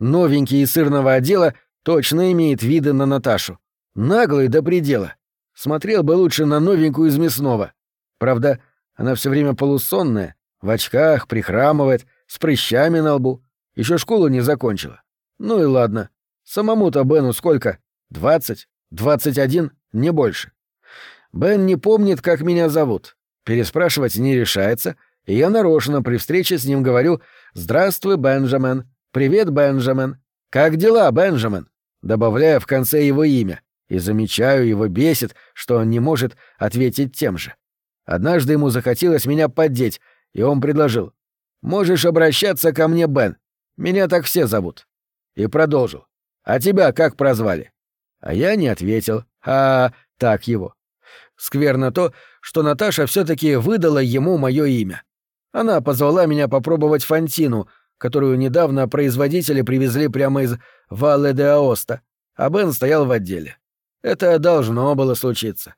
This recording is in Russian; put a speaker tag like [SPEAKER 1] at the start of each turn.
[SPEAKER 1] Новенький из сырного отдела точно имеет виды на Наташу. Наглый до предела. Смотрел бы лучше на новенькую из мясного. Правда, она все время полусонная, в очках, прихрамывает, с прыщами на лбу. Еще школу не закончила. Ну и ладно. Самому-то Бену сколько? Двадцать? Двадцать один? Не больше. Бен не помнит, как меня зовут. Переспрашивать не решается, и я нарочно при встрече с ним говорю «Здравствуй, Бенджамен», «Привет, Бенджамен», «Как дела, Бенджамен?» добавляя в конце его имя, и замечаю, его бесит, что он не может ответить тем же. Однажды ему захотелось меня поддеть, и он предложил «Можешь обращаться ко мне, Бен. Меня так все зовут». И продолжил «А тебя как прозвали?» А я не ответил «А, так его». Скверно то, что Наташа все таки выдала ему мое имя. Она позвала меня попробовать фантину, которую недавно производители привезли прямо из Валле де Аоста, а Бен стоял в отделе. Это должно было случиться.